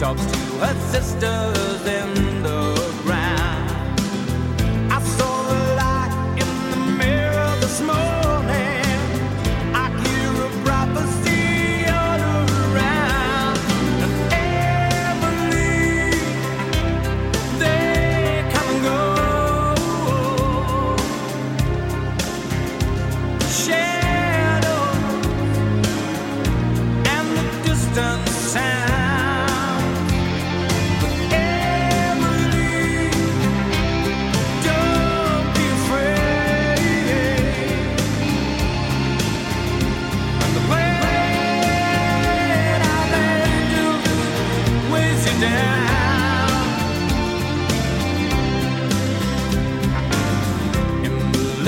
talks to her sisters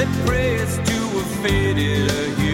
Emily prays to a faded